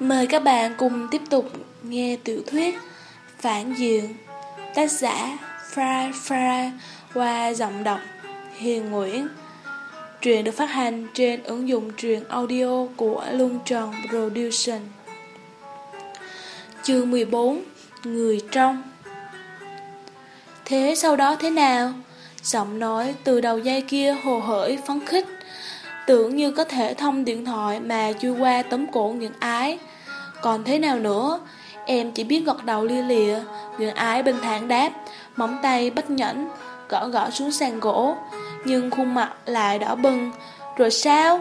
Mời các bạn cùng tiếp tục nghe tiểu thuyết Phản Diện, Tác giả Fry Fry qua giọng đọc Hiền Nguyễn. Truyện được phát hành trên ứng dụng truyền audio của Luân Tròn Production Chương 14 Người trong. Thế sau đó thế nào? Giọng nói từ đầu dây kia hồ hởi, phấn khích, Tưởng như có thể thông điện thoại mà chui qua tấm cổ những ái. Còn thế nào nữa? Em chỉ biết gật đầu lia lịa, người ái bình thản đáp, Móng tay bất nhẫn, Gõ gõ xuống sàn gỗ. Nhưng khuôn mặt lại đỏ bừng. Rồi sao?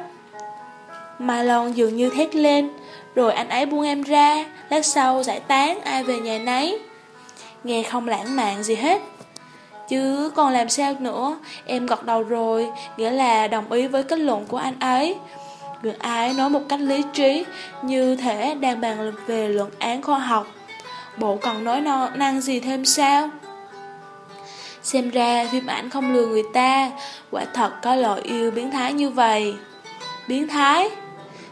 Mai Lon dường như thét lên. Rồi anh ấy buông em ra, Lát sau giải tán ai về nhà nấy. Nghe không lãng mạn gì hết. Chứ còn làm sao nữa? Em gật đầu rồi, Nghĩa là đồng ý với kết luận của anh ấy. Người ái nói một cách lý trí Như thể đang bàn về luận án khoa học. Bộ còn nói no, năng gì thêm sao? Xem ra phim ảnh không lừa người ta Quả thật có loại yêu biến thái như vậy. Biến thái?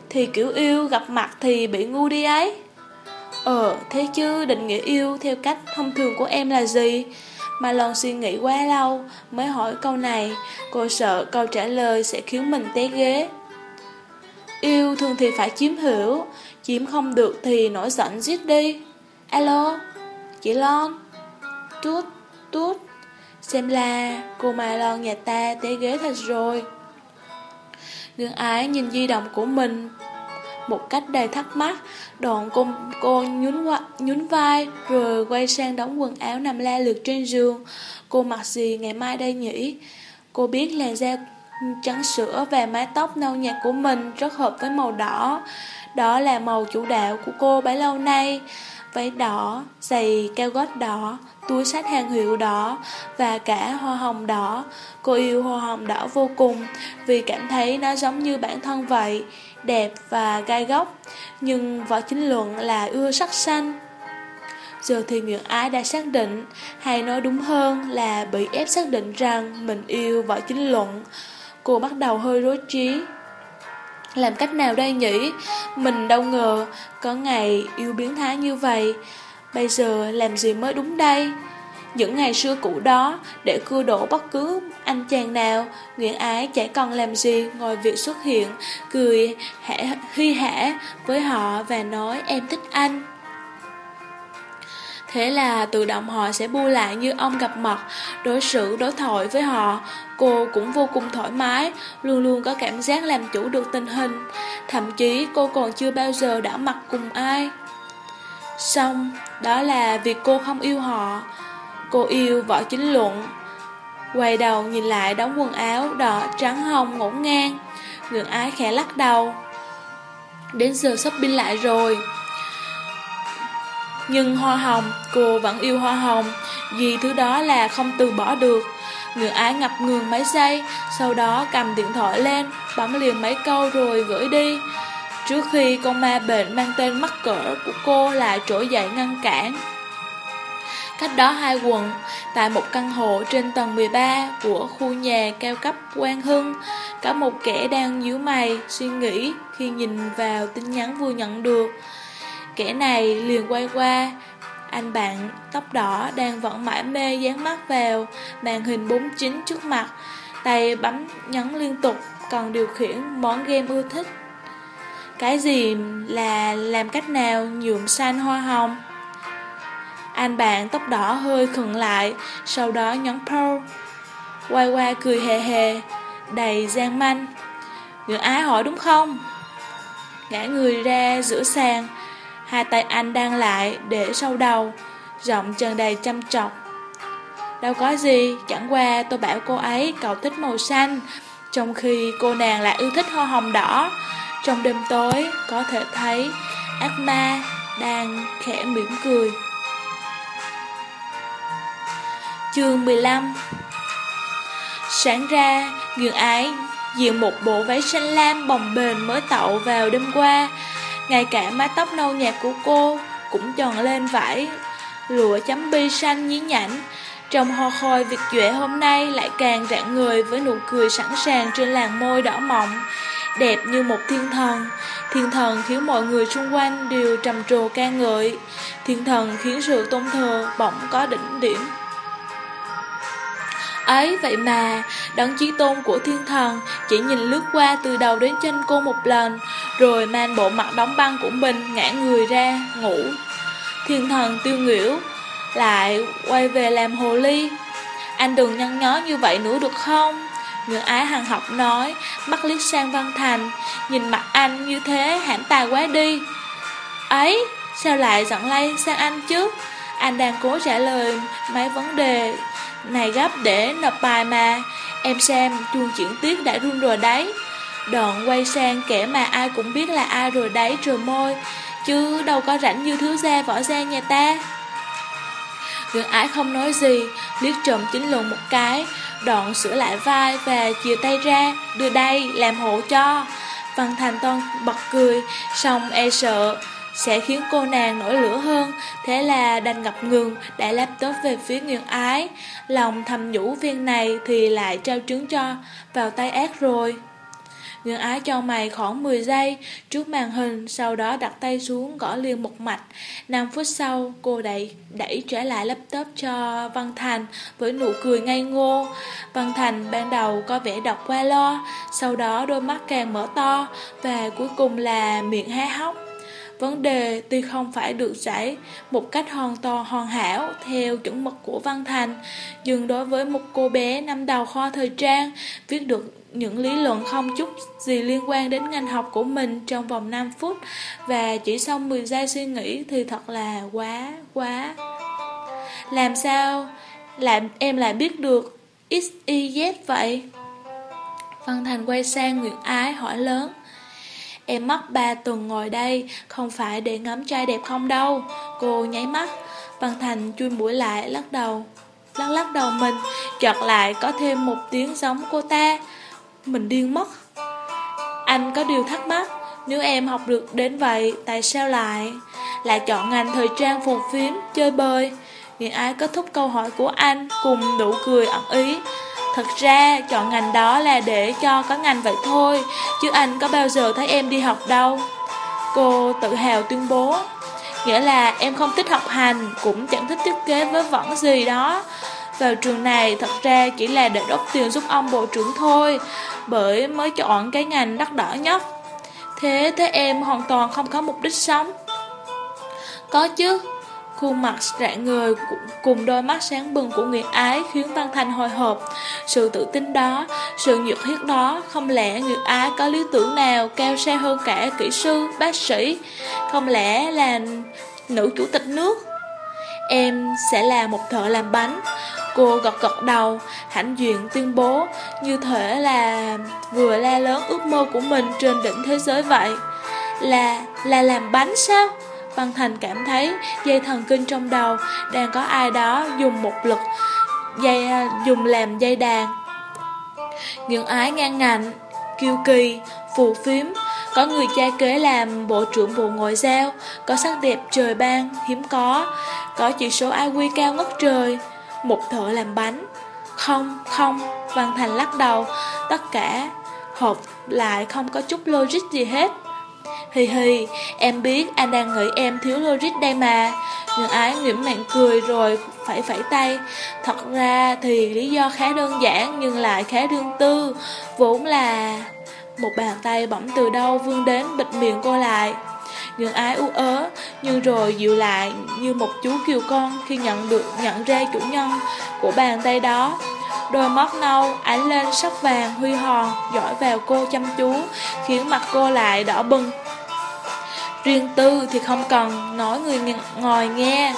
Thì kiểu yêu gặp mặt thì bị ngu đi ấy. Ờ thế chứ định nghĩa yêu theo cách thông thường của em là gì? Mà lần suy nghĩ quá lâu mới hỏi câu này, cô sợ câu trả lời sẽ khiến mình té ghế. Yêu thường thì phải chiếm hiểu, chiếm không được thì nổi giận giết đi. Alo, chị Lon. Tút, tút. Xem là cô Mai Lon nhà ta té ghế thật rồi. Ngương ái nhìn di động của mình một cách đầy thắc mắc. Đoạn cô, cô nhún, nhún vai rồi quay sang đóng quần áo nằm la lượt trên giường. Cô mặc gì ngày mai đây nhỉ? Cô biết làn da trắng sữa và mái tóc nâu nhạt của mình rất hợp với màu đỏ. Đó là màu chủ đạo của cô bấy lâu nay. Váy đỏ, giày cao gót đỏ, túi sách hàng hiệu đỏ và cả hoa hồng đỏ. Cô yêu hoa hồng đỏ vô cùng vì cảm thấy nó giống như bản thân vậy đẹp và gai góc, nhưng võ chính luận là ưa sắc xanh. Giờ thì Nguyễn Ái đã xác định, hay nói đúng hơn là bị ép xác định rằng mình yêu võ chính luận. Cô bắt đầu hơi rối trí. Làm cách nào đây nhỉ? Mình đâu ngờ có ngày yêu biến thái như vậy. Bây giờ làm gì mới đúng đây? Những ngày xưa cũ đó, để cưa đổ bất cứ anh chàng nào, Nguyễn Ái chả còn làm gì ngoài việc xuất hiện, cười hả, hy hả với họ và nói em thích anh. Thế là tự động họ sẽ bu lại như ông gặp mặt, đối xử đối thoại với họ. Cô cũng vô cùng thoải mái, luôn luôn có cảm giác làm chủ được tình hình. Thậm chí cô còn chưa bao giờ đã mặt cùng ai. Xong, đó là việc cô không yêu họ. Cô yêu võ chính luận Quay đầu nhìn lại đóng quần áo đỏ trắng hồng ngổn ngang ngượng ái khẽ lắc đầu Đến giờ shopping lại rồi nhưng hoa hồng, cô vẫn yêu hoa hồng. Vì thứ đó là không từ bỏ được. Người ái ngập ngừng mấy giây Sau đó cầm điện thoại lên Bấm liền mấy câu rồi gửi đi. Trước khi con ma bệnh mang tên mắc cỡ của cô lại trỗi dậy ngăn cản. Cách đó hai quận, tại một căn hộ trên tầng 13 của khu nhà cao cấp Quang Hưng, có một kẻ đang nhíu mày, suy nghĩ khi nhìn vào tin nhắn vừa nhận được. Kẻ này liền quay qua, anh bạn tóc đỏ đang vẫn mãi mê dán mắt vào màn hình 49 trước mặt, tay bấm nhấn liên tục, còn điều khiển món game ưa thích. Cái gì là làm cách nào nhuộm xanh hoa hồng? Anh bạn tóc đỏ hơi khựng lại, sau đó nhấn Pearl. Quay qua cười hề hề, đầy gian manh. Người ái hỏi đúng không? Ngã người ra giữa sàn, hai tay anh đang lại để sau đầu, giọng tràn đầy chăm trọc Đâu có gì, chẳng qua tôi bảo cô ấy cậu thích màu xanh, trong khi cô nàng lại yêu thích hoa hồng đỏ. Trong đêm tối, có thể thấy ác ma đang khẽ mỉm cười. Chương 15 Sáng ra, Nguyên Ái diện một bộ váy xanh lam bồng bềnh mới tậu vào đêm qua. Ngay cả mái tóc nâu nhạt của cô cũng tròn lên vải, lụa chấm bi xanh nhí nhảnh. Trong ho khôi việc duệ hôm nay lại càng rạng người với nụ cười sẵn sàng trên làn môi đỏ mọng. đẹp như một thiên thần. Thiên thần khiến mọi người xung quanh đều trầm trồ ca ngợi. Thiên thần khiến sự tôn thờ bỗng có đỉnh điểm. Ấy vậy mà, đấng chí tôn của thiên thần chỉ nhìn lướt qua từ đầu đến chân cô một lần, rồi mang bộ mặt đóng băng của mình ngã người ra, ngủ. Thiên thần tiêu nghỉu, lại quay về làm hồ ly. Anh đừng nhăn nhó như vậy nữa được không? Người ái hằng học nói, mắt liếc sang Văn Thành, nhìn mặt anh như thế hãm tài quá đi. Ấy, sao lại giận lây sang anh chứ? Anh đang cố trả lời mấy vấn đề này gấp để nộp bài mà. Em xem, chuông chuyển tiết đã run rồi đấy. Đoạn quay sang kẻ mà ai cũng biết là ai rồi đấy trừ môi, chứ đâu có rảnh như thứ gia võ gia nhà ta. Gương ái không nói gì, liếc trộm chính luận một cái, đoạn sửa lại vai và chia tay ra, đưa đây, làm hộ cho. Văn Thành toan bật cười, xong e sợ, sẽ khiến cô nàng nổi lửa hơn, thế là đành ngập ngừng, đã laptop về phía Nguyên ái. Lòng thầm nhủ viên này thì lại trao trứng cho vào tay ác rồi. Nguyên Ái cho mày khoảng 10 giây trước màn hình, sau đó đặt tay xuống gõ liền một mạch. 5 phút sau, cô đẩy, đẩy trở lại laptop cho Văn Thành với nụ cười ngây ngô. Văn Thành ban đầu có vẻ đọc qua lo, sau đó đôi mắt càng mở to và cuối cùng là miệng há hốc. Vấn đề tuy không phải được giải một cách hoàn toàn hoàn hảo theo chuẩn mực của Văn Thành, nhưng đối với một cô bé năm đầu kho thời trang, viết được những lý luận không chút gì liên quan đến ngành học của mình trong vòng 5 phút và chỉ sau 10 giây suy nghĩ thì thật là quá, quá. Làm sao làm em lại biết được X, Y, Z vậy? Văn Thành quay sang Nguyễn Ái hỏi lớn. Em mất 3 tuần ngồi đây, không phải để ngắm trai đẹp không đâu. Cô nháy mắt, Văn Thành chui mũi lại, lắc đầu. Lắc lắc đầu mình, chợt lại có thêm một tiếng giống cô ta. Mình điên mất. Anh có điều thắc mắc, nếu em học được đến vậy, tại sao lại lại chọn ngành thời trang phù phiếm, chơi bơi? Nguyễn Ái kết thúc câu hỏi của anh cùng nụ cười ẩn ý. Thật ra, chọn ngành đó là để cho có ngành vậy thôi, Chứ anh có bao giờ thấy em đi học đâu. Cô tự hào tuyên bố. Nghĩa là em không thích học hành, Cũng chẳng thích thiết kế với vẩn gì đó. Vào trường này, thật ra chỉ là để đốt tiền giúp ông bộ trưởng thôi, Bởi mới chọn cái ngành đắt đỏ nhất. Thế thế em hoàn toàn không có mục đích sống. Có chứ Khuôn mặt rạng người cùng đôi mắt sáng bừng của người Ái khiến Văn Thành hồi hộp. Sự tự tin đó, sự nhiệt huyết đó, không lẽ người Ái có lý tưởng nào cao xa hơn cả kỹ sư, bác sĩ? Không lẽ là nữ chủ tịch nước? Em sẽ là một thợ làm bánh. Cô gật gật đầu, hãnh diện tuyên bố như thể là vừa la lớn ước mơ của mình trên đỉnh thế giới vậy. Là, là làm bánh sao? Văn Thành cảm thấy dây thần kinh trong đầu đang có ai đó dùng một lực dây à, dùng làm dây đàn. Những ái ngang ngạnh, kiêu kỳ, phù phiếm, có người cha kế làm bộ trưởng bộ ngoại giao, có sắc đẹp trời ban, hiếm có, có chỉ số IQ cao ngất trời, một thợ làm bánh. Không, không, Văn Thành lắc đầu, tất cả hợp lại không có chút logic gì hết. Hi hi, em biết anh đang nghĩ em thiếu logic đây mà. Nhưng ái nghiễm mạng cười rồi phải phẩy tay. Thật ra thì lý do khá đơn giản nhưng lại khá đương tư. Vốn là... Một bàn tay bỗng từ đâu vươn đến bịt miệng cô lại. Nhưng ái ú ớ Nhưng rồi dịu lại như một chú kiều con Khi nhận được nhận ra chủ nhân của bàn tay đó. Đôi mắt nâu ánh lên sắc vàng huy hòn Dõi vào cô chăm chú Khiến mặt cô lại đỏ bừng. Riêng tư thì không cần nói người ngồi nghe.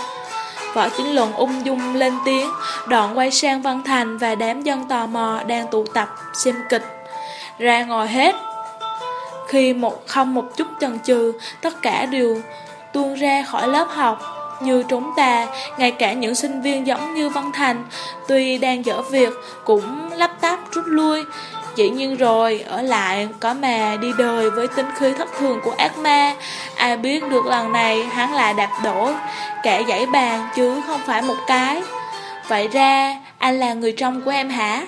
Võ chính luận ung dung lên tiếng Đoạn quay sang Văn Thành và đám dân tò mò đang tụ tập xem kịch. Ra ngồi hết. Khi một không một chút chần chừ Tất cả đều tuôn ra khỏi lớp học. Như chúng ta, ngay cả những sinh viên giống như Văn Thành Tuy đang dở việc cũng lắp táp rút lui. Dĩ nhiên rồi, ở lại có mà đi đời với tính khí thất thường của ác ma. Ai biết được lần này hắn lại đạp đổ Cả dãy bàn chứ không phải một cái. Vậy ra anh là người trong của em hả?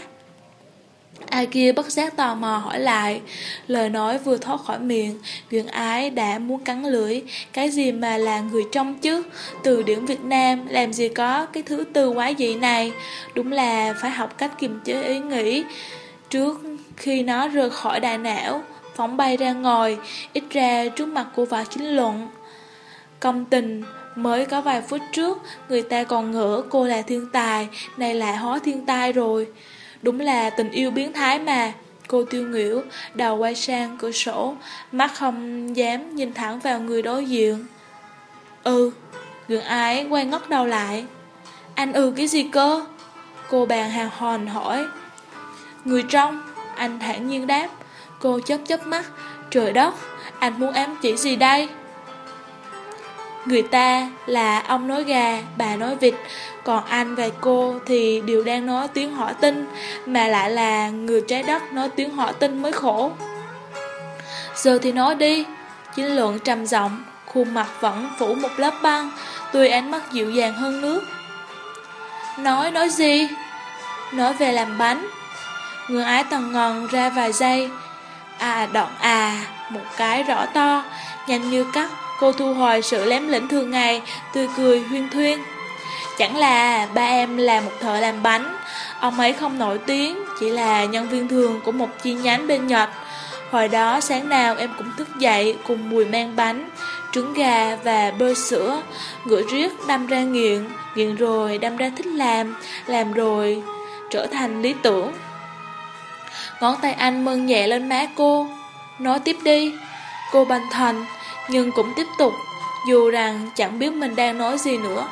Ai kia bất giác tò mò hỏi lại. Lời nói vừa thoát khỏi miệng Nguyễn ái đã muốn cắn lưỡi. Cái gì mà là người trong chứ? Từ điển Việt Nam Làm gì có cái thứ từ quái dị này? Đúng là phải học cách kiềm chế ý nghĩ. Trước. Khi nó rời khỏi đại não, Phóng bay ra ngồi, Ít ra trước mặt của vợ chính luận. Công tình, Mới có vài phút trước, Người ta còn ngỡ cô là thiên tài Này lại hóa thiên tai rồi. Đúng là tình yêu biến thái mà. Cô tiêu nghỉu Đầu quay sang cửa sổ, Mắt không dám nhìn thẳng vào người đối diện. Ừ Gượng ái quay ngất đầu lại. Anh ừ cái gì cơ? Cô bàn hàng hòn hỏi. Người trong Anh thản nhiên đáp Cô chớp chớp mắt Trời đất Anh muốn ám chỉ gì đây Người ta là ông nói gà, bà nói vịt, còn anh và cô thì đều đang nói tiếng họ tinh, mà lại là người trái đất nói tiếng họ tinh mới khổ. Giờ thì nói đi, chính lượng trầm giọng, khuôn mặt vẫn phủ một lớp băng, Tuy ánh mắt dịu dàng hơn nước. Nói, nói gì? Nói về làm bánh. Người ái tầng ngần ra vài giây. À, đoạn à, một cái rõ to, nhanh như cắt, Cô thu hồi sự lém lĩnh thường ngày, tươi cười huyên thuyên. Chẳng là ba em là một thợ làm bánh, ông ấy không nổi tiếng, chỉ là nhân viên thường của một chi nhánh bên Nhật. Hồi đó sáng nào em cũng thức dậy cùng mùi mang bánh, trứng gà và bơ sữa, ngửi riết đâm ra nghiện, nghiện rồi đâm ra thích làm, làm rồi trở thành lý tưởng. Ngón tay anh mơn nhẹ lên má cô, nói tiếp đi, cô bành thành, nhưng cũng tiếp tục, dù rằng chẳng biết mình đang nói gì nữa.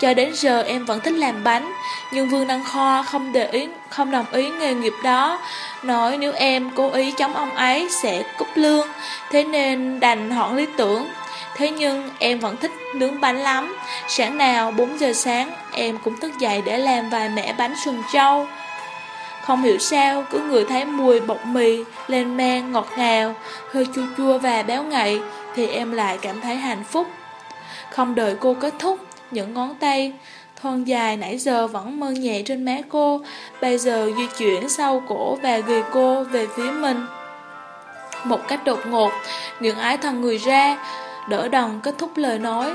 Cho đến giờ em vẫn thích làm bánh, nhưng Vương Đăng Kho không để ý, không đồng ý nghề nghiệp đó, nói nếu em cố ý chống ông ấy sẽ cúp lương, thế nên đành hoãn lý tưởng. Thế nhưng em vẫn thích nướng bánh lắm, sáng nào 4 giờ sáng em cũng thức dậy để làm vài mẻ bánh sườn trâu. Không hiểu sao, cứ người thấy mùi bột mì, lên men, ngọt ngào, hơi chua chua và béo ngậy, thì em lại cảm thấy hạnh phúc. Không đợi cô kết thúc, những ngón tay thon dài nãy giờ vẫn mơn nhẹ trên má cô, bây giờ di chuyển sau cổ và ghi cô về phía mình. Một cách đột ngột, những ái thần người ra, đỡ đòn kết thúc lời nói.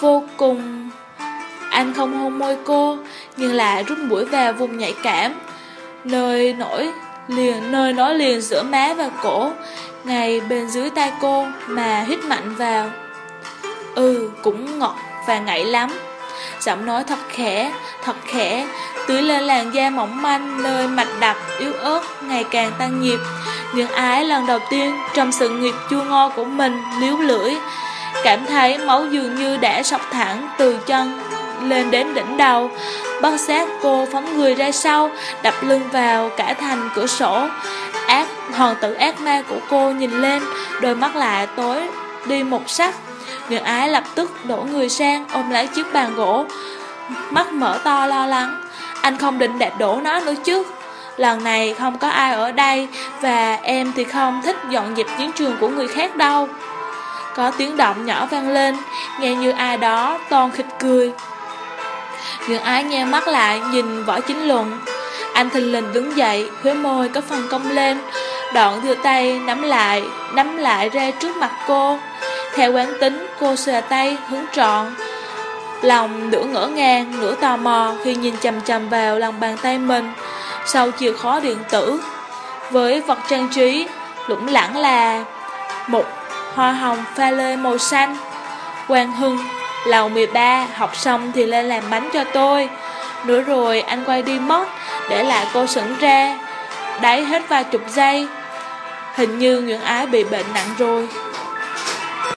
Vô cùng... Anh không hôn môi cô, nhưng lại rút mũi vào vùng nhạy cảm nơi nổi liền nơi nó liền giữa má và cổ, ngay bên dưới tay cô mà hít mạnh vào. Ừ, cũng ngọt và ngậy lắm. Giọng nói thật khẽ, thật khẽ, tưới lên làn da mỏng manh nơi mạch đập yếu ớt ngày càng tăng nhịp. Những ái lần đầu tiên trong sự nghiệp chua ngon của mình liếu lưỡi, cảm thấy máu dường như đã sọc thẳng từ chân lên đến đỉnh đầu. Bất sát cô phóng người ra sau, đập lưng vào cả thành cửa sổ. Ác, hoàng tử ác ma của cô nhìn lên, đôi mắt lại tối đi một sắc. Người ái lập tức đổ người sang, ôm lấy chiếc bàn gỗ, mắt mở to lo lắng. Anh không định đạp đổ nó nữa chứ. Lần này không có ai ở đây Và em thì không thích dọn dẹp chiến trường của người khác đâu Có tiếng động nhỏ vang lên Nghe như ai đó toàn khịch cười Dương ái nheo mắt lại, nhìn võ chính luận. Anh thình lình đứng dậy Khóe môi có phần cong lên. Đoạn đưa tay nắm lại Nắm lại ra trước mặt cô. Theo quán tính, cô xòe tay, hướng trọn. Lòng nửa ngỡ ngàng, Nửa tò mò khi nhìn chầm chầm vào lòng bàn tay mình. Sau chìa khó điện tử, Với vật trang trí Lũng lẳng là Một hoa hồng pha lê màu xanh. Quang Hưng Lầu 13 học xong thì lên làm bánh cho tôi. Nữa rồi anh quay đi mất, Để lại cô sững ra. Đáy hết vài chục giây, Hình như Nguyễn Ái bị bệnh nặng rồi.